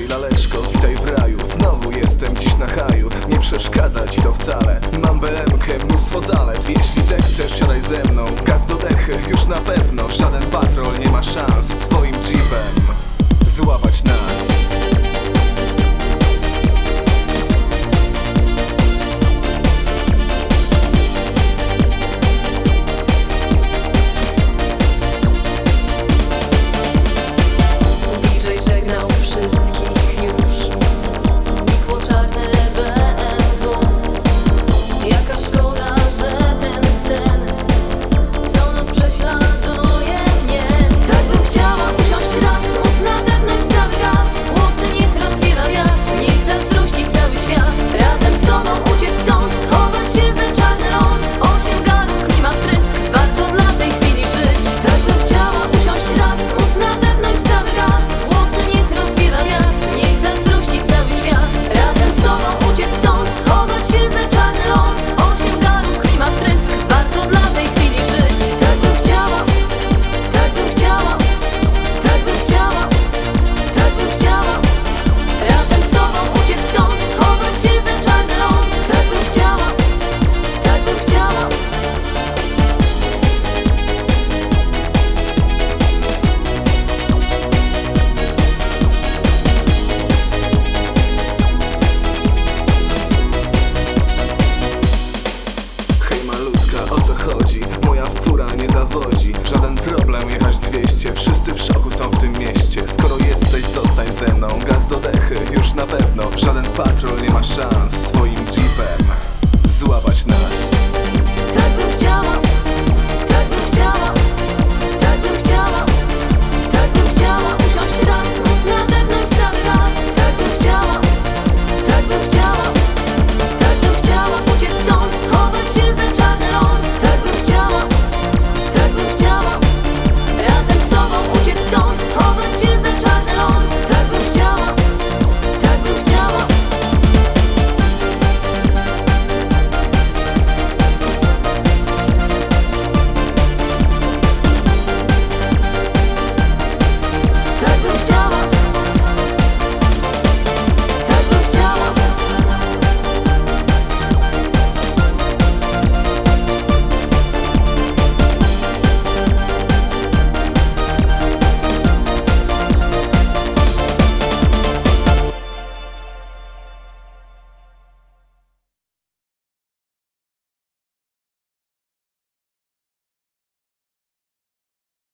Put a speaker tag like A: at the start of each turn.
A: Hej laleczko, witaj w raju. Znowu jestem dziś na haju. Nie przeszkadza ci to wcale. Mam BMK, mnóstwo zalet. Jeśli zechcesz, siadaj ze mną. Gaz do dechy, już na pewno